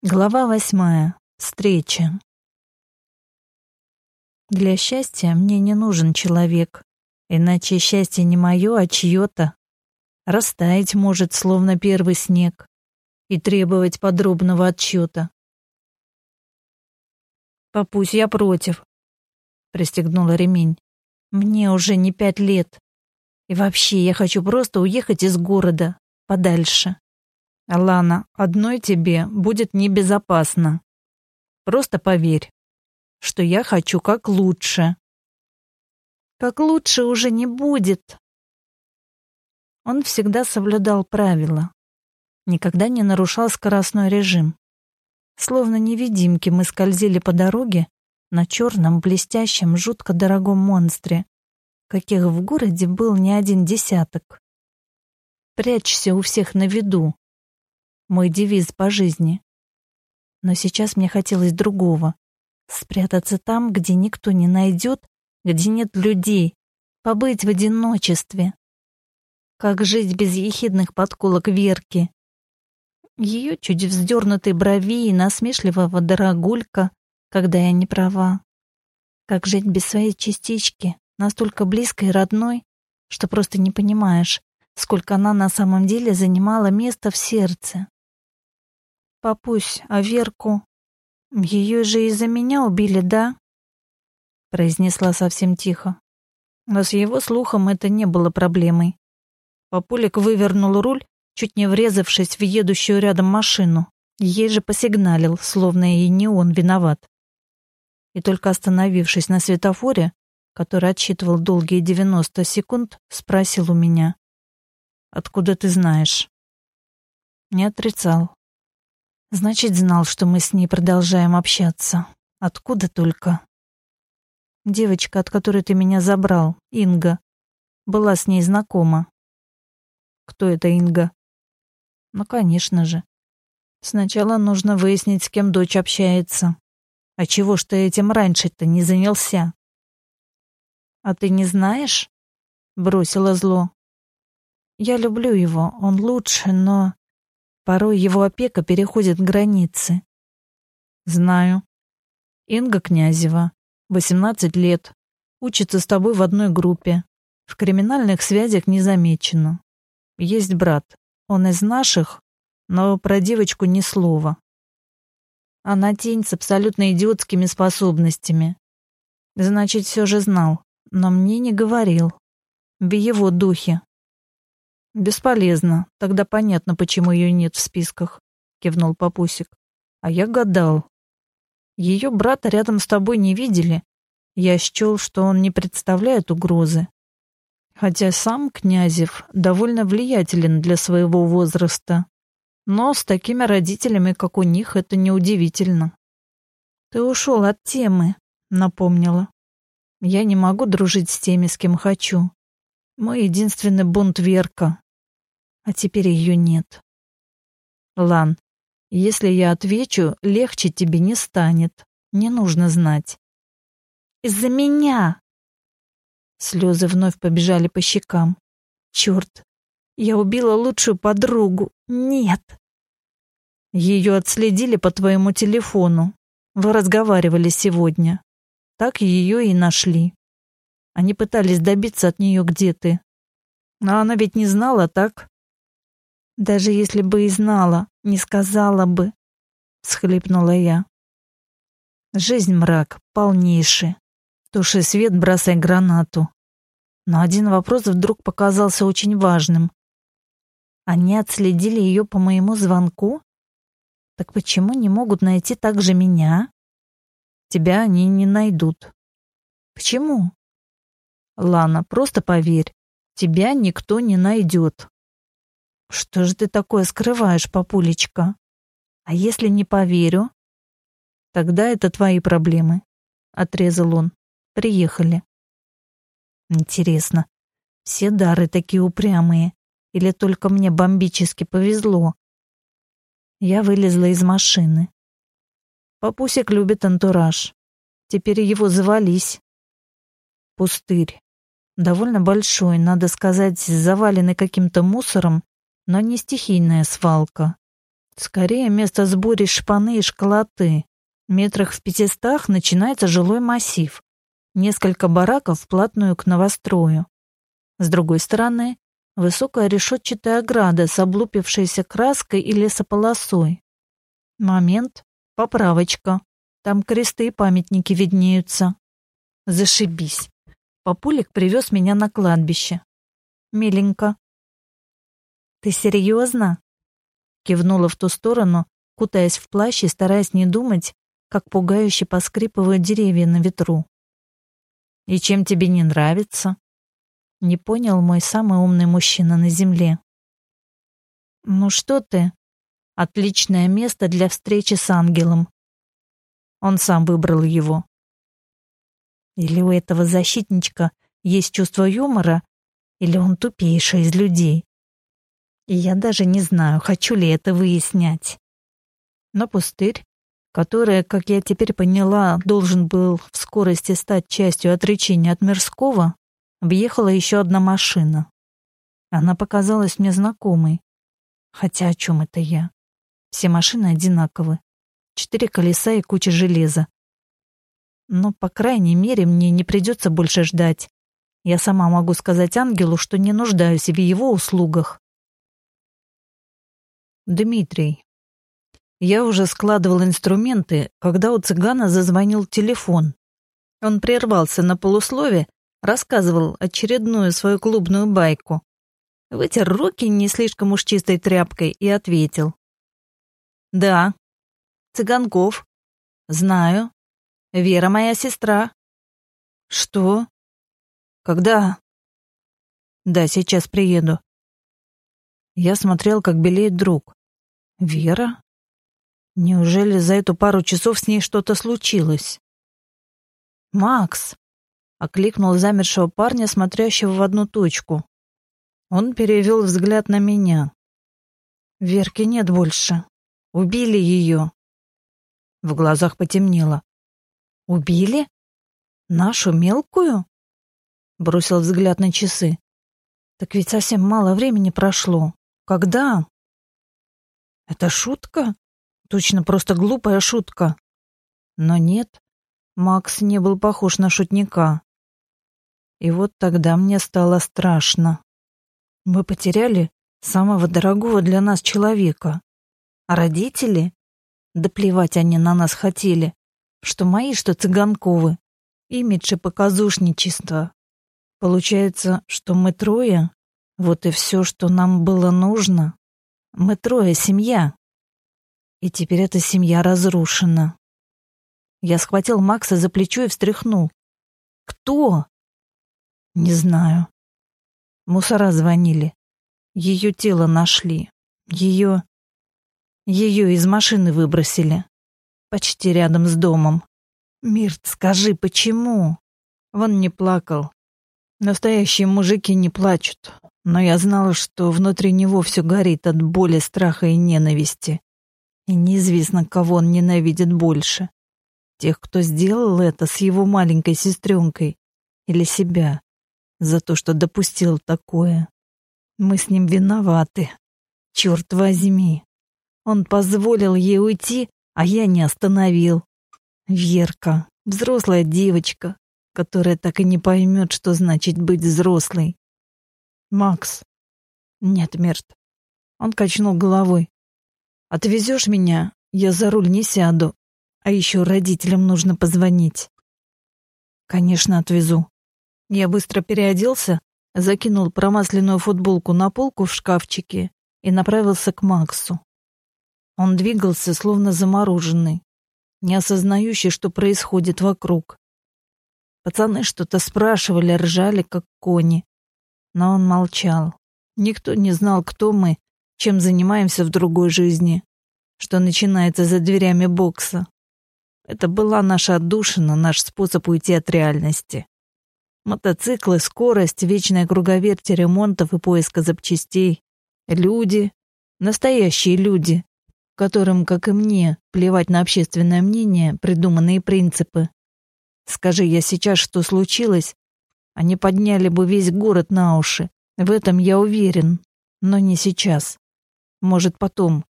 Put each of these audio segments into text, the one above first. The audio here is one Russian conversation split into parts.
Глава восьмая. Встреча. Для счастья мне не нужен человек, иначе счастье не мое, а чье-то. Растаять может, словно первый снег, и требовать подробного отчета. «Папусь, я против», — пристегнула ремень. «Мне уже не пять лет. И вообще, я хочу просто уехать из города, подальше. Лана, одной тебе будет небезопасно. Просто поверь, что я хочу как лучше. Как лучше уже не будет. Он всегда соблюдал правила. Никогда не нарушал скоростной режим. Словно невидимки мы скользили по дороге на черном, блестящем, жутко дорогом монстре, каких в городе был не один десяток. Прячься у всех на виду, мой девиз по жизни. Но сейчас мне хотелось другого. Спрятаться там, где никто не найдет, где нет людей, побыть в одиночестве. Как жить без ехидных подколок Верки? Ее чуть вздернутой брови и насмешливого дорогулька, когда я не права. Как жить без своей частички, настолько близкой и родной, что просто не понимаешь, сколько она на самом деле занимала место в сердце. «Папусь, а Верку? Ее же из-за меня убили, да?» произнесла совсем тихо. Но с его слухом это не было проблемой. Папулик вывернул руль, чуть не врезавшись в едущую рядом машину. Ей же посигналил, словно и не он виноват. И только остановившись на светофоре, который отсчитывал долгие девяносто секунд, спросил у меня. «Откуда ты знаешь?» Не отрицал. Значит, знал, что мы с ней продолжаем общаться. Откуда только? Девочка, от которой ты меня забрал, Инга, была с ней знакома. Кто это Инга? Ну, конечно же. Сначала нужно выяснить, с кем дочь общается. А чего ж ты этим раньше-то не занялся? А ты не знаешь? Бросила зло. Я люблю его, он лучше, но... Порой его опека переходит границы. Знаю. Инга Князева, 18 лет, учится с тобой в одной группе. В криминальных связях не замечено. Есть брат. Он из наших, но про девочку ни слова. Она тень с абсолютно идиотскими способностями. Значит, все же знал, но мне не говорил. В его духе. «Бесполезно. Тогда понятно, почему ее нет в списках», — кивнул папусик. «А я гадал. Ее брата рядом с тобой не видели. Я счел, что он не представляет угрозы. Хотя сам Князев довольно влиятелен для своего возраста. Но с такими родителями, как у них, это неудивительно». «Ты ушел от темы», — напомнила. «Я не могу дружить с теми, с кем хочу. Мой единственный бунт Верка а теперь ее нет. Лан, если я отвечу, легче тебе не станет. Не нужно знать. Из-за меня. Слезы вновь побежали по щекам. Черт, я убила лучшую подругу. Нет. Ее отследили по твоему телефону. Вы разговаривали сегодня. Так ее и нашли. Они пытались добиться от нее, где ты. Но она ведь не знала, так? Даже если бы и знала, не сказала бы, схлипнула я. Жизнь мрак, полнейший. Туши свет, бросай гранату. Но один вопрос вдруг показался очень важным. Они отследили ее по моему звонку? Так почему не могут найти также меня? Тебя они не найдут. Почему? Лана, просто поверь, тебя никто не найдет. Что же ты такое скрываешь, папулечка? А если не поверю? Тогда это твои проблемы, отрезал он. Приехали. Интересно, все дары такие упрямые или только мне бомбически повезло? Я вылезла из машины. Папусик любит антураж. Теперь его завались. Пустырь. Довольно большой, надо сказать, заваленный каким-то мусором но не стихийная свалка. Скорее, место сборищ шпаны и школоты. Метрах в пятистах начинается жилой массив. Несколько бараков вплотную к новострою. С другой стороны, высокая решетчатая ограда с облупившейся краской и лесополосой. Момент. Поправочка. Там кресты и памятники виднеются. Зашибись. Папулик привез меня на кладбище. Миленько. «Ты серьезно?» Кивнула в ту сторону, кутаясь в плащ и стараясь не думать, как пугающе поскрипывают деревья на ветру. «И чем тебе не нравится?» Не понял мой самый умный мужчина на земле. «Ну что ты? Отличное место для встречи с ангелом. Он сам выбрал его. Или у этого защитничка есть чувство юмора, или он тупейший из людей. И я даже не знаю, хочу ли это выяснять. Но пустырь, который, как я теперь поняла, должен был в скорости стать частью отречения от мирского, въехала еще одна машина. Она показалась мне знакомой. Хотя о чем это я? Все машины одинаковы. Четыре колеса и куча железа. Но, по крайней мере, мне не придется больше ждать. Я сама могу сказать ангелу, что не нуждаюсь в его услугах. Дмитрий, я уже складывал инструменты, когда у цыгана зазвонил телефон. Он прервался на полуслове, рассказывал очередную свою клубную байку. Вытер руки не слишком уж чистой тряпкой и ответил. «Да. Цыганков. Знаю. Вера моя сестра». «Что? Когда?» «Да, сейчас приеду». Я смотрел, как белеет друг. «Вера? Неужели за эту пару часов с ней что-то случилось? «Макс!» — окликнул замершего парня, смотрящего в одну точку. Он перевел взгляд на меня. «Верки нет больше. Убили ее». В глазах потемнело. «Убили? Нашу мелкую?» Бросил взгляд на часы. «Так ведь совсем мало времени прошло. Когда?» «Это шутка?» Точно просто глупая шутка. Но нет, Макс не был похож на шутника. И вот тогда мне стало страшно. Мы потеряли самого дорогого для нас человека. А родители? Да плевать они на нас хотели. Что мои, что цыганковы. Имидж и показушничество. Получается, что мы трое? Вот и все, что нам было нужно. Мы трое семья. И теперь эта семья разрушена. Я схватил Макса за плечо и встряхнул. «Кто?» «Не знаю». Мусора звонили. Ее тело нашли. Ее... Ее из машины выбросили. Почти рядом с домом. «Мирт, скажи, почему?» Он не плакал. Настоящие мужики не плачут. Но я знала, что внутри него все горит от боли, страха и ненависти. И неизвестно, кого он ненавидит больше. Тех, кто сделал это с его маленькой сестренкой, или себя, за то, что допустил такое. Мы с ним виноваты. Черт возьми. Он позволил ей уйти, а я не остановил. Верка, взрослая девочка, которая так и не поймет, что значит быть взрослой. Макс. Нет, Мерт. Он качнул головой. Отвезешь меня? Я за руль не сяду. А еще родителям нужно позвонить. Конечно, отвезу. Я быстро переоделся, закинул промасленную футболку на полку в шкафчике и направился к Максу. Он двигался, словно замороженный, не осознающий, что происходит вокруг. Пацаны что-то спрашивали, ржали, как кони. Но он молчал. Никто не знал, кто мы чем занимаемся в другой жизни, что начинается за дверями бокса. Это была наша отдушина, наш способ уйти от реальности. Мотоциклы, скорость, вечная круговерть ремонтов и поиска запчастей. Люди, настоящие люди, которым, как и мне, плевать на общественное мнение, придуманные принципы. Скажи я сейчас, что случилось, они подняли бы весь город на уши. В этом я уверен, но не сейчас. Может, потом.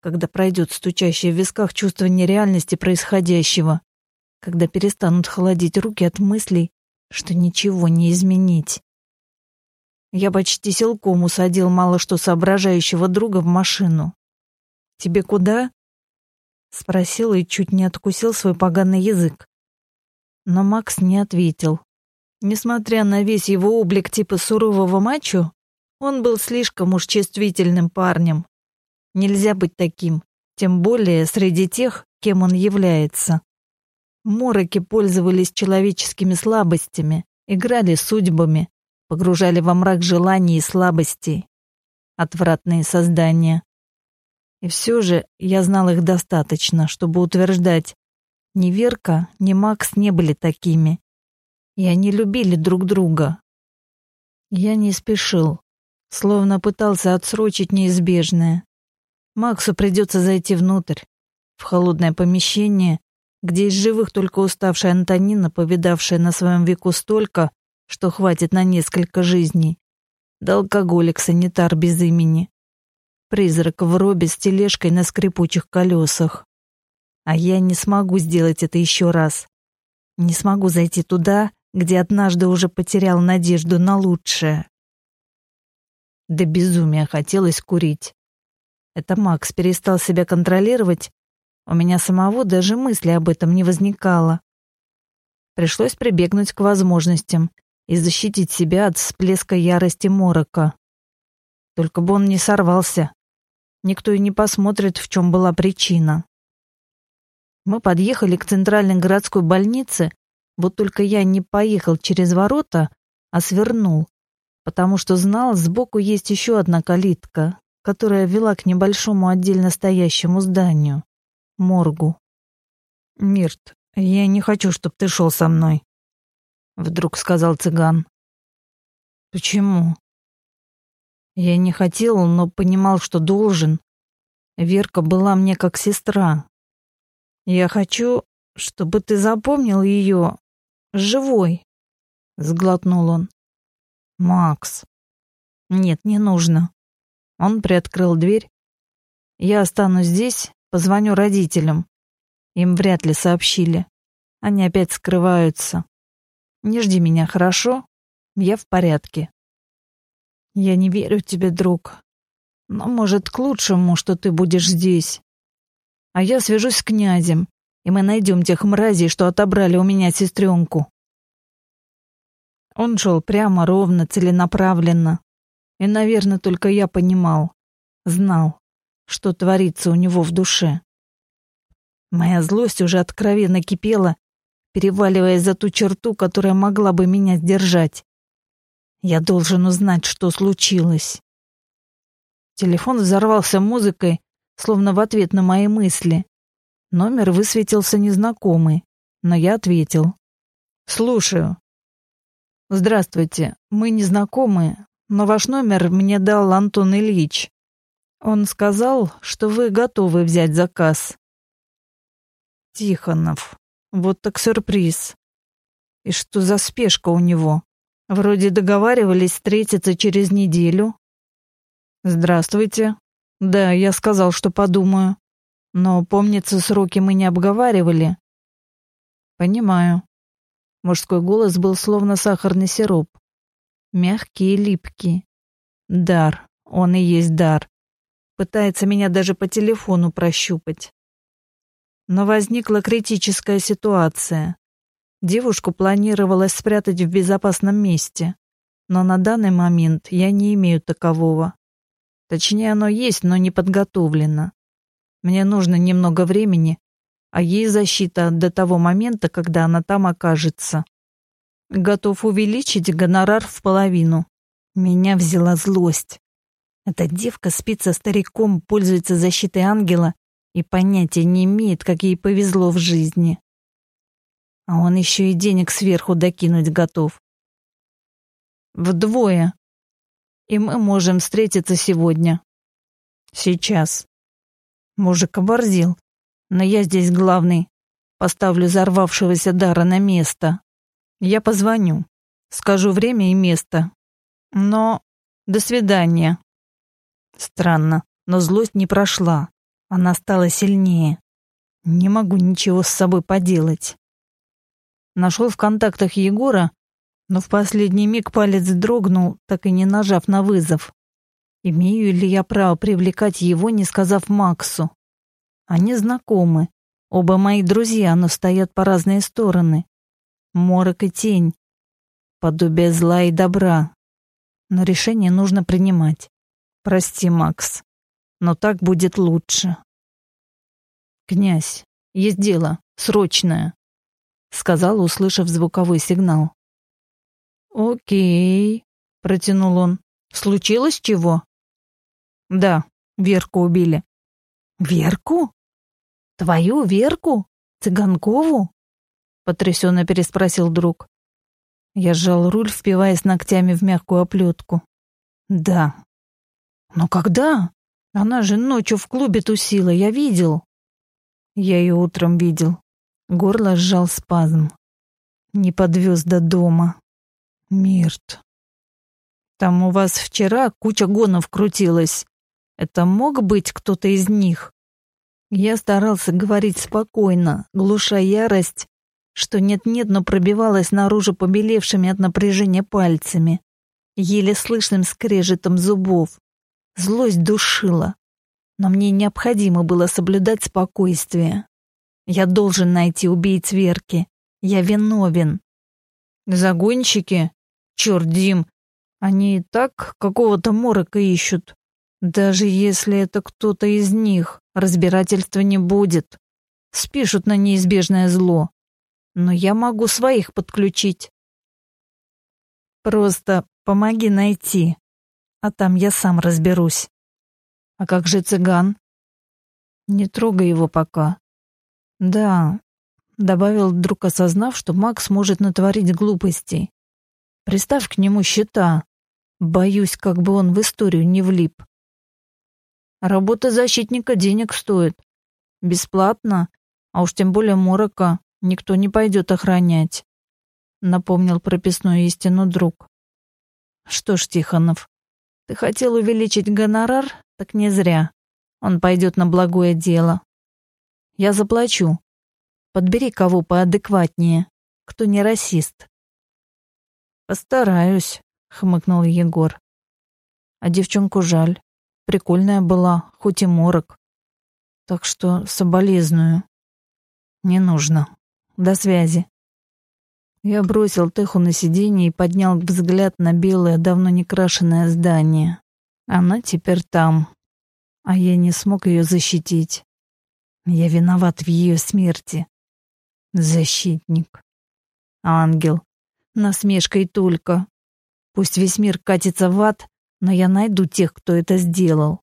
когда пройдет стучащее в висках чувство нереальности происходящего, когда перестанут холодить руки от мыслей, что ничего не изменить. Я почти силком усадил мало что соображающего друга в машину. «Тебе куда?» — спросил и чуть не откусил свой поганый язык. Но Макс не ответил. Несмотря на весь его облик типа сурового мачо, он был слишком уж чувствительным парнем. Нельзя быть таким, тем более среди тех, кем он является. Мороки пользовались человеческими слабостями, играли судьбами, погружали во мрак желаний и слабостей. Отвратные создания. И все же я знал их достаточно, чтобы утверждать, ни Верка, ни Макс не были такими. И они любили друг друга. Я не спешил, словно пытался отсрочить неизбежное. Максу придется зайти внутрь, в холодное помещение, где из живых только уставшая Антонина, повидавшая на своем веку столько, что хватит на несколько жизней, да алкоголик-санитар без имени, призрак в робе с тележкой на скрипучих колесах. А я не смогу сделать это еще раз. Не смогу зайти туда, где однажды уже потерял надежду на лучшее. До безумия хотелось курить. Это Макс перестал себя контролировать. У меня самого даже мысли об этом не возникало. Пришлось прибегнуть к возможностям и защитить себя от всплеска ярости морока. Только бы он не сорвался. Никто и не посмотрит, в чем была причина. Мы подъехали к центральной городской больнице, вот только я не поехал через ворота, а свернул, потому что знал, сбоку есть еще одна калитка, которая вела к небольшому отдельно стоящему зданию — моргу. «Мирт, я не хочу, чтобы ты шел со мной», — вдруг сказал цыган. «Почему?» Я не хотел, но понимал, что должен. Верка была мне как сестра. Я хочу, чтобы ты запомнил ее живой, сглотнул он. Макс. Нет, не нужно. Он приоткрыл дверь. Я останусь здесь, позвоню родителям. Им вряд ли сообщили. Они опять скрываются. Не жди меня, хорошо? Я в порядке. Я не верю тебе, друг. Но, может, к лучшему, что ты будешь здесь. А я свяжусь с князем, и мы найдем тех мразей, что отобрали у меня сестренку. Он шел прямо, ровно, целенаправленно. И, наверное, только я понимал, знал, что творится у него в душе. Моя злость уже откровенно кипела, переваливаясь за ту черту, которая могла бы меня сдержать. Я должен узнать, что случилось. Телефон взорвался музыкой, словно в ответ на мои мысли. Номер высветился незнакомый, но я ответил. «Слушаю». «Здравствуйте, мы не знакомы, но ваш номер мне дал Антон Ильич. Он сказал, что вы готовы взять заказ». Тихонов. Вот так сюрприз. И что за спешка у него? Вроде договаривались встретиться через неделю. Здравствуйте. Да, я сказал, что подумаю. Но, помнится, сроки мы не обговаривали. Понимаю. Мужской голос был словно сахарный сироп. Мягкий и липкий. Дар. Он и есть дар. Пытается меня даже по телефону прощупать. Но возникла критическая ситуация. Девушку планировалось спрятать в безопасном месте, но на данный момент я не имею такового. Точнее, оно есть, но не подготовлено. Мне нужно немного времени, а ей защита до того момента, когда она там окажется. Готов увеличить гонорар в половину. Меня взяла злость. Эта девка спит со стариком, пользуется защитой ангела и понятия не имеет, как ей повезло в жизни. А он еще и денег сверху докинуть готов. Вдвое. И мы можем встретиться сегодня. Сейчас. Мужик оборзил. Но я здесь главный. Поставлю взорвавшегося дара на место. Я позвоню. Скажу время и место. Но... До свидания. Странно, но злость не прошла. Она стала сильнее. Не могу ничего с собой поделать. Нашел в контактах Егора, но в последний миг палец дрогнул, так и не нажав на вызов. Имею ли я право привлекать его, не сказав Максу? Они знакомы. Оба мои друзья, но стоят по разные стороны. Морок и тень. Подобие зла и добра. Но решение нужно принимать. Прости, Макс, но так будет лучше. Князь, есть дело, срочное, сказал, услышав звуковой сигнал. Окей, протянул он. Случилось чего? Да, Верку убили. Верку? Твою Верку? Цыганкову? Потрясенно переспросил друг. Я сжал руль, впиваясь ногтями в мягкую оплетку. Да. Но когда? Она же ночью в клубе тусила, я видел. Я ее утром видел. Горло сжал спазм. Не подвез до дома. Мирт. Там у вас вчера куча гонов крутилась. Это мог быть кто-то из них? Я старался говорить спокойно, глуша ярость, что нет-нет, но пробивалась наружу побелевшими от напряжения пальцами, еле слышным скрежетом зубов. Злость душила, но мне необходимо было соблюдать спокойствие. Я должен найти убийц Верки. Я виновен. Загонщики? Черт, Дим, они и так какого-то морока ищут. Даже если это кто-то из них, разбирательства не будет. Спишут на неизбежное зло. Но я могу своих подключить. Просто помоги найти, а там я сам разберусь. А как же цыган? Не трогай его пока. Да, добавил вдруг осознав, что Макс может натворить глупостей. Приставь к нему счета. Боюсь, как бы он в историю не влип. Работа защитника денег стоит. Бесплатно, а уж тем более морока, никто не пойдет охранять. Напомнил прописную истину друг. Что ж, Тихонов, ты хотел увеличить гонорар, так не зря. Он пойдет на благое дело. Я заплачу. Подбери кого поадекватнее, кто не расист. Постараюсь, хмыкнул Егор. А девчонку жаль. Прикольная была, хоть и морок. Так что соболезную. Не нужно. До связи. Я бросил Теху на сиденье и поднял взгляд на белое, давно не крашеное здание. Она теперь там. А я не смог ее защитить. Я виноват в ее смерти. Защитник. Ангел. Насмешкой только. Пусть весь мир катится в ад, но я найду тех, кто это сделал.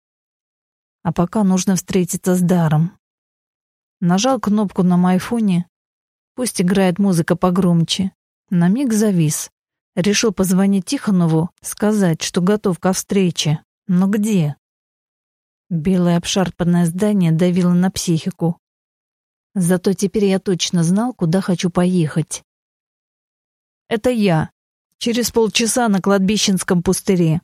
А пока нужно встретиться с Даром. Нажал кнопку на майфоне. Пусть играет музыка погромче. На миг завис. Решил позвонить Тихонову, сказать, что готов ко встрече. Но где? Белое обшарпанное здание давило на психику. Зато теперь я точно знал, куда хочу поехать. Это я. Через полчаса на кладбищенском пустыре.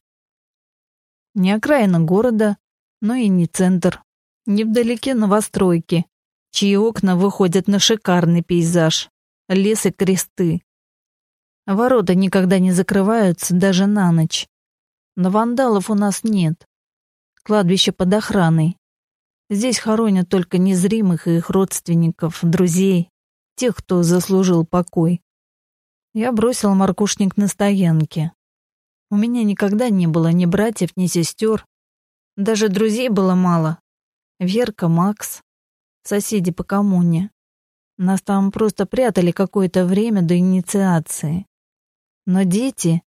Не окраина города, но и не центр. Невдалеке новостройки, чьи окна выходят на шикарный пейзаж. Лес и кресты. Ворота никогда не закрываются даже на ночь. Но вандалов у нас нет. Кладбище под охраной. Здесь хоронят только незримых и их родственников, друзей, тех, кто заслужил покой. Я бросил маркушник на стоянке. У меня никогда не было ни братьев, ни сестер. Даже друзей было мало. Верка, Макс, соседи по коммуне. Нас там просто прятали какое-то время до инициации. Но дети,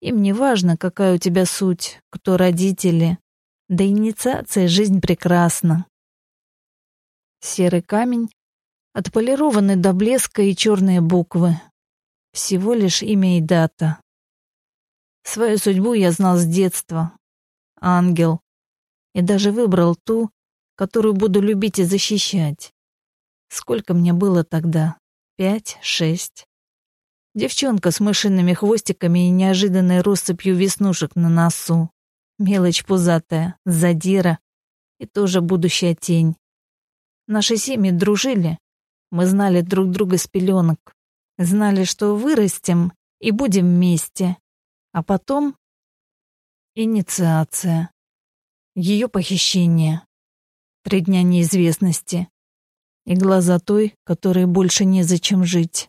им не важно, какая у тебя суть, кто родители. До инициации жизнь прекрасна. Серый камень, отполированный до блеска и черные буквы. Всего лишь имя и дата. Свою судьбу я знал с детства. Ангел. И даже выбрал ту, которую буду любить и защищать. Сколько мне было тогда? Пять, шесть. Девчонка с мышиными хвостиками и неожиданной россыпью веснушек на носу. Мелочь пузатая, задира. и тоже будущая тень. Наши семьи дружили, мы знали друг друга с пеленок, знали, что вырастем и будем вместе. А потом инициация, ее похищение, три дня неизвестности и глаза той, которой больше незачем жить.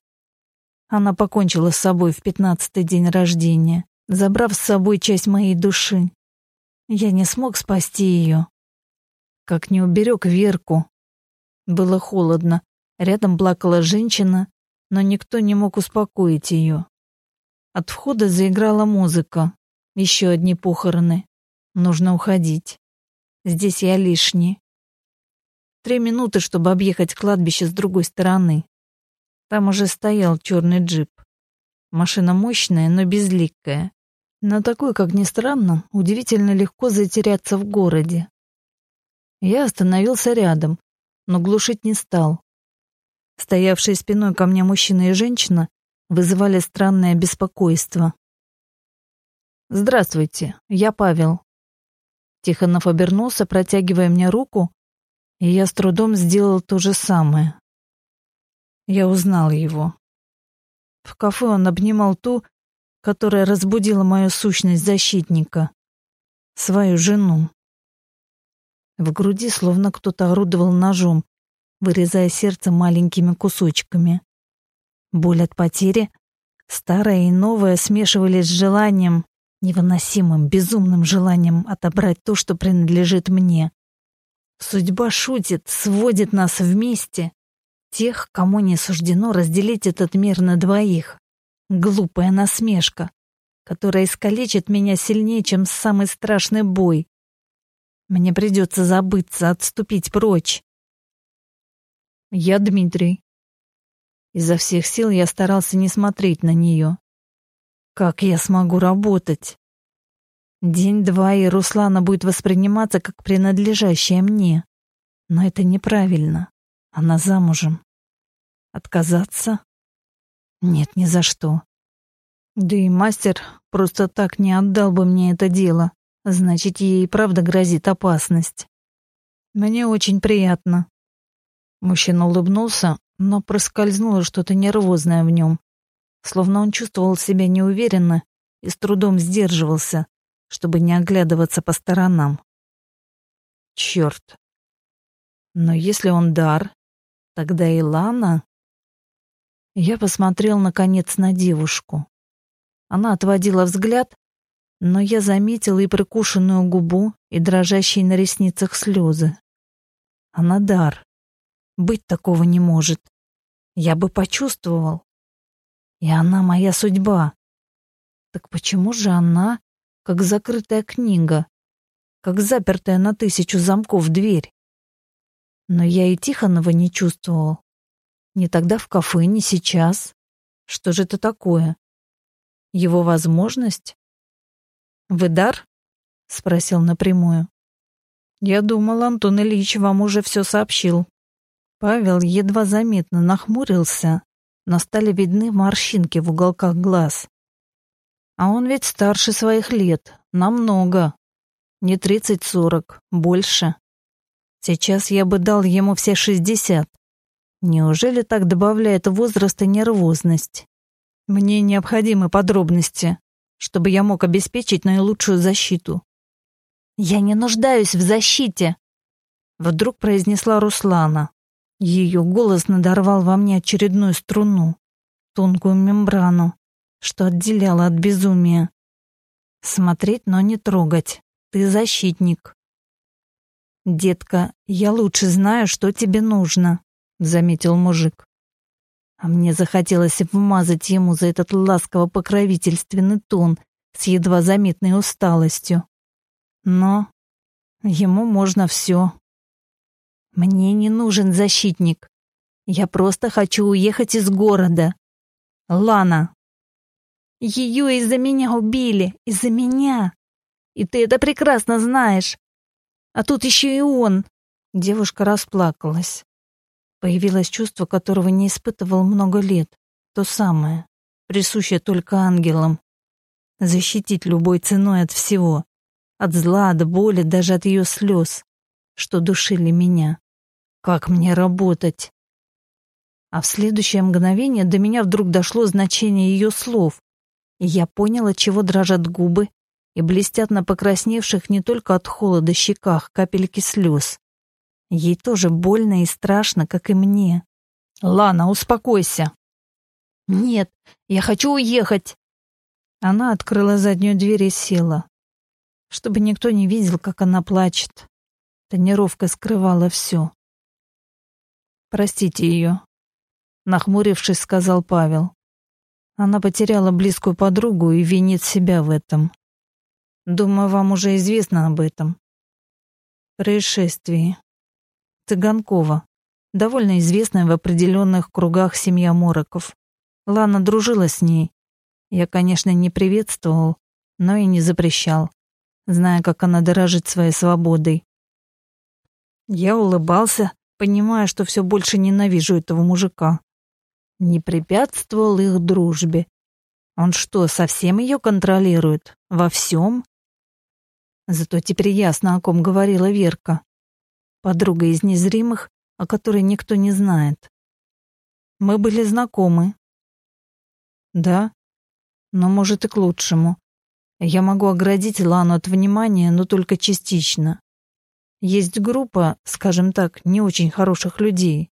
Она покончила с собой в пятнадцатый день рождения, забрав с собой часть моей души. Я не смог спасти ее. Как не уберег Верку. Было холодно. Рядом плакала женщина, но никто не мог успокоить ее. От входа заиграла музыка. Еще одни похороны. Нужно уходить. Здесь я лишний. Три минуты, чтобы объехать кладбище с другой стороны. Там уже стоял черный джип. Машина мощная, но безликая. Но такой, как ни странно, удивительно легко затеряться в городе. Я остановился рядом, но глушить не стал. Стоявшие спиной ко мне мужчина и женщина вызывали странное беспокойство. «Здравствуйте, я Павел». Тихонов обернулся, протягивая мне руку, и я с трудом сделал то же самое. Я узнал его. В кафе он обнимал ту, которая разбудила мою сущность защитника, свою жену. В груди словно кто-то орудовал ножом, вырезая сердце маленькими кусочками. Боль от потери, старая и новая смешивались с желанием, невыносимым, безумным желанием отобрать то, что принадлежит мне. Судьба шутит, сводит нас вместе, тех, кому не суждено разделить этот мир на двоих. Глупая насмешка, которая искалечит меня сильнее, чем самый страшный бой. Мне придется забыться, отступить прочь. Я Дмитрий. Изо всех сил я старался не смотреть на нее. Как я смогу работать? День-два, и Руслана будет восприниматься как принадлежащая мне. Но это неправильно. Она замужем. Отказаться? Нет, ни за что. Да и мастер просто так не отдал бы мне это дело. Значит, ей правда грозит опасность. Мне очень приятно. Мужчина улыбнулся, но проскользнуло что-то нервозное в нем. Словно он чувствовал себя неуверенно и с трудом сдерживался, чтобы не оглядываться по сторонам. Черт. Но если он дар, тогда и Лана... Я посмотрел, наконец, на девушку. Она отводила взгляд, но я заметил и прикушенную губу, и дрожащие на ресницах слезы. Она дар. Быть такого не может. Я бы почувствовал. И она моя судьба. Так почему же она, как закрытая книга, как запертая на тысячу замков дверь? Но я и Тихонова не чувствовал. Не тогда в кафе, не сейчас. Что же это такое? Его возможность? Вы дар? Спросил напрямую. Я думал, Антон Ильич вам уже все сообщил. Павел едва заметно нахмурился, но стали видны морщинки в уголках глаз. А он ведь старше своих лет, намного. Не тридцать-сорок, больше. Сейчас я бы дал ему все шестьдесят. Неужели так добавляет возраст и нервозность? Мне необходимы подробности, чтобы я мог обеспечить наилучшую защиту. Я не нуждаюсь в защите, вдруг произнесла Руслана. Ее голос надорвал во мне очередную струну, тонкую мембрану, что отделяло от безумия. Смотреть, но не трогать. Ты защитник. Детка, я лучше знаю, что тебе нужно заметил мужик. А мне захотелось вмазать ему за этот ласково-покровительственный тон с едва заметной усталостью. Но ему можно все. Мне не нужен защитник. Я просто хочу уехать из города. Лана. Ее из-за меня убили, из-за меня. И ты это прекрасно знаешь. А тут еще и он. Девушка расплакалась. Появилось чувство, которого не испытывал много лет. То самое, присущее только ангелам. Защитить любой ценой от всего. От зла, от боли, даже от ее слез. что душили меня. Как мне работать? А в следующее мгновение до меня вдруг дошло значение ее слов, и я поняла, чего дрожат губы и блестят на покрасневших не только от холода щеках капельки слез. Ей тоже больно и страшно, как и мне. «Лана, успокойся!» «Нет, я хочу уехать!» Она открыла заднюю дверь и села, чтобы никто не видел, как она плачет. Тонировка скрывала все. «Простите ее», — нахмурившись, сказал Павел. Она потеряла близкую подругу и винит себя в этом. Думаю, вам уже известно об этом. Происшествии. Цыганкова. Довольно известная в определенных кругах семья Мороков. Лана дружила с ней. Я, конечно, не приветствовал, но и не запрещал, зная, как она дорожит своей свободой. Я улыбался, понимая, что все больше ненавижу этого мужика не препятствовал их дружбе. Он что, совсем ее контролирует? Во всем? Зато теперь ясно, о ком говорила Верка. Подруга из незримых, о которой никто не знает. Мы были знакомы. Да, но может и к лучшему. Я могу оградить Лану от внимания, но только частично. Есть группа, скажем так, не очень хороших людей,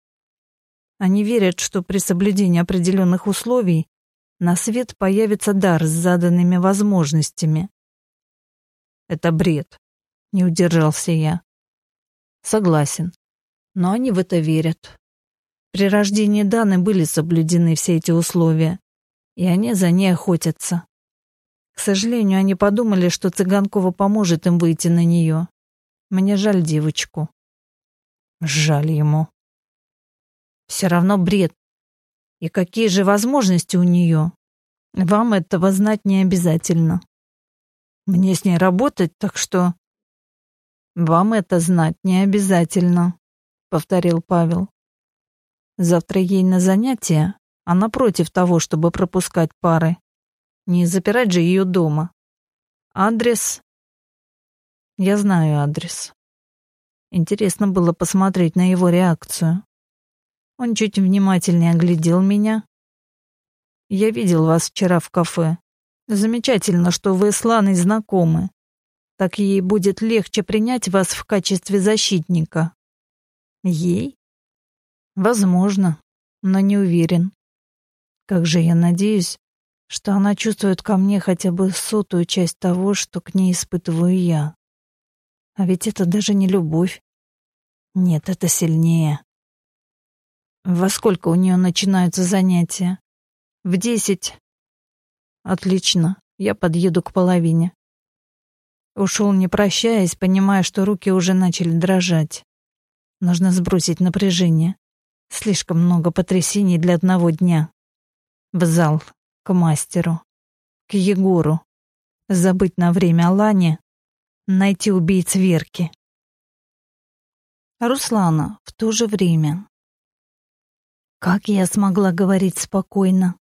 они верят, что при соблюдении определенных условий на свет появится дар с заданными возможностями. Это бред, не удержался я. Согласен. Но они в это верят. При рождении Даны были соблюдены все эти условия, и они за ней охотятся. К сожалению, они подумали, что Цыганкова поможет им выйти на нее. Мне жаль девочку. Жаль ему. Все равно бред. И какие же возможности у нее? Вам этого знать не обязательно. Мне с ней работать, так что... Вам это знать не обязательно, повторил Павел. Завтра ей на занятия, она против того, чтобы пропускать пары. Не запирать же ее дома. Адрес... Я знаю адрес. Интересно было посмотреть на его реакцию. Он чуть внимательнее оглядел меня. «Я видел вас вчера в кафе. Замечательно, что вы с Ланой знакомы. Так ей будет легче принять вас в качестве защитника». «Ей?» «Возможно, но не уверен. Как же я надеюсь, что она чувствует ко мне хотя бы сотую часть того, что к ней испытываю я. А ведь это даже не любовь. Нет, это сильнее. Во сколько у нее начинаются занятия? В десять. Отлично, я подъеду к половине. Ушел не прощаясь, понимая, что руки уже начали дрожать. Нужно сбросить напряжение. Слишком много потрясений для одного дня. В зал, к мастеру, к Егору. Забыть на время о Лане, найти убийц Верки. Руслана в то же время как я смогла говорить спокойно?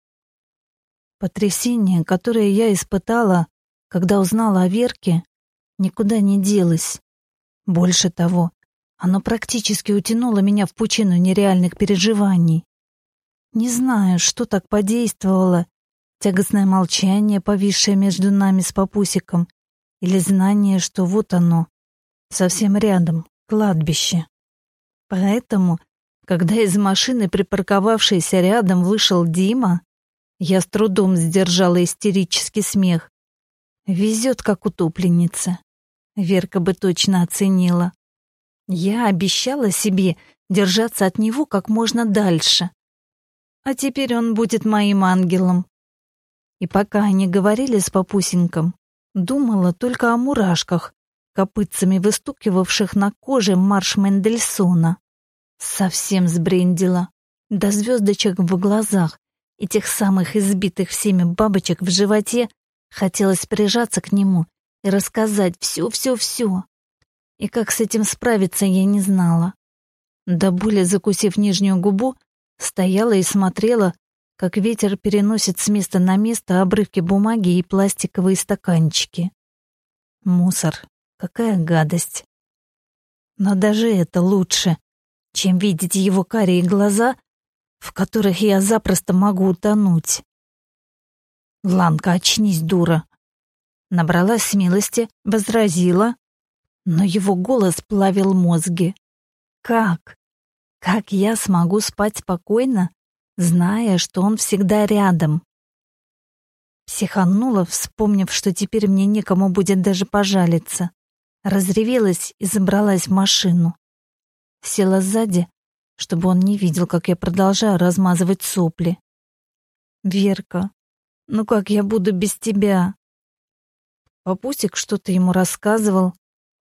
Потрясение, которое я испытала, когда узнала о Верке, никуда не делось. Больше того, оно практически утянуло меня в пучину нереальных переживаний. Не знаю, что так подействовало, тягостное молчание, повисшее между нами с папусиком, или знание, что вот оно, совсем рядом, кладбище. Поэтому когда из машины, припарковавшейся рядом, вышел Дима, я с трудом сдержала истерический смех. Везет, как утопленница. Верка бы точно оценила. Я обещала себе держаться от него как можно дальше. А теперь он будет моим ангелом. И пока они говорили с папусеньком, думала только о мурашках, копытцами выстукивавших на коже марш Мендельсона. Совсем сбрендила. До звездочек в глазах и тех самых избитых всеми бабочек в животе хотелось прижаться к нему и рассказать все-все-все. И как с этим справиться, я не знала. До боли закусив нижнюю губу, стояла и смотрела, как ветер переносит с места на место обрывки бумаги и пластиковые стаканчики. Мусор. Какая гадость. Но даже это лучше, чем видеть его карие глаза, в которых я запросто могу утонуть. Ланка, очнись, дура. Набралась смелости, возразила, но его голос плавил мозги. Как? Как я смогу спать спокойно, зная, что он всегда рядом? Психанула, вспомнив, что теперь мне некому будет даже пожалиться. Разревелась и забралась в машину. Села сзади, чтобы он не видел, как я продолжаю размазывать сопли. «Верка, ну как я буду без тебя?» Папусик что-то ему рассказывал,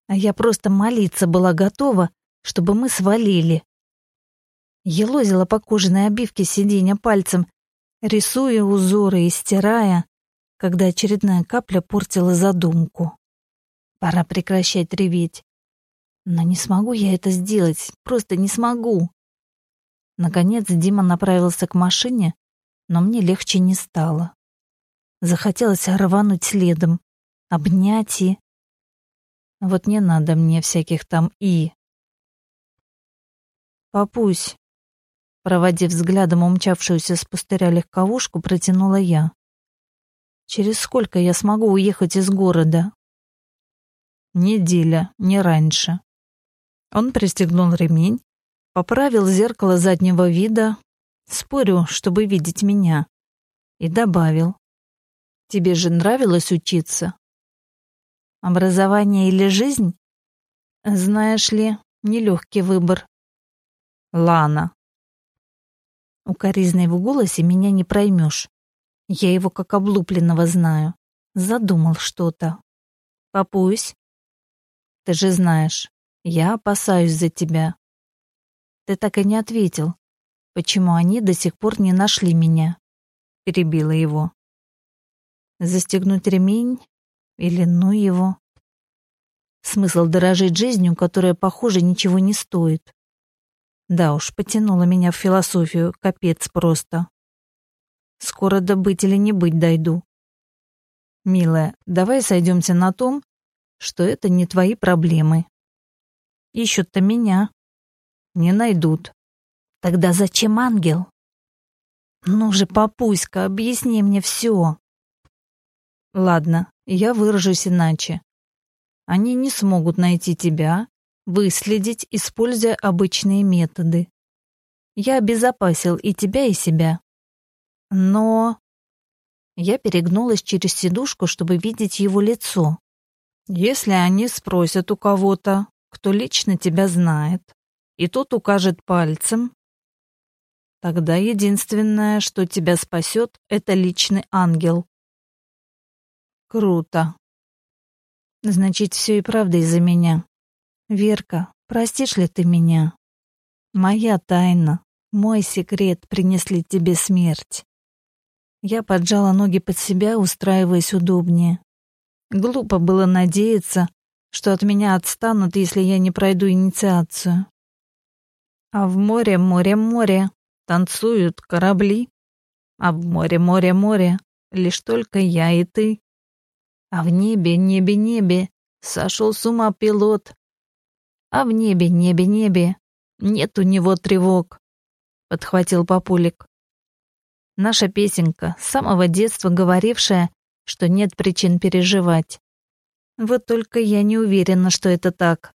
а я просто молиться была готова, чтобы мы свалили. Елозила по кожаной обивке сиденья пальцем, рисуя узоры и стирая, когда очередная капля портила задумку. Пора прекращать реветь. Но не смогу я это сделать, просто не смогу. Наконец Дима направился к машине, но мне легче не стало. Захотелось рвануть следом, обнять и... Вот не надо мне всяких там «и». «Папусь», проводив взглядом умчавшуюся с пустыря легковушку, протянула я. «Через сколько я смогу уехать из города?» «Неделя, не раньше». Он пристегнул ремень, поправил зеркало заднего вида, спорю, чтобы видеть меня, и добавил. «Тебе же нравилось учиться?» Образование или жизнь? Знаешь ли, нелегкий выбор. Лана. Укоризной в голосе меня не проймешь. Я его как облупленного знаю. Задумал что-то. Папусь, ты же знаешь, я опасаюсь за тебя. Ты так и не ответил, почему они до сих пор не нашли меня. Перебила его. Застегнуть ремень или ну его? Смысл дорожить жизнью, которая, похоже, ничего не стоит. Да уж, потянула меня в философию, капец просто. Скоро добыть или не быть дойду. Милая, давай сойдемся на том, что это не твои проблемы. Ищут-то меня. Не найдут. Тогда зачем ангел? Ну же, папуська, объясни мне все. Ладно, я выражусь иначе. Они не смогут найти тебя, выследить, используя обычные методы. Я обезопасил и тебя, и себя. Но... Я перегнулась через сидушку, чтобы видеть его лицо. Если они спросят у кого-то, кто лично тебя знает, и тот укажет пальцем, тогда единственное, что тебя спасет, это личный ангел. Круто. Значит, все и правда из-за меня. Верка, простишь ли ты меня? Моя тайна, мой секрет принесли тебе смерть. Я поджала ноги под себя, устраиваясь удобнее. Глупо было надеяться, что от меня отстанут, если я не пройду инициацию. А в море, море, море танцуют корабли. А в море, море, море лишь только я и ты. А в небе, небе, небе сошел с ума пилот. А в небе, небе, небе нет у него тревог, подхватил Папулик. Наша песенка, с самого детства говорившая, что нет причин переживать. Вот только я не уверена, что это так.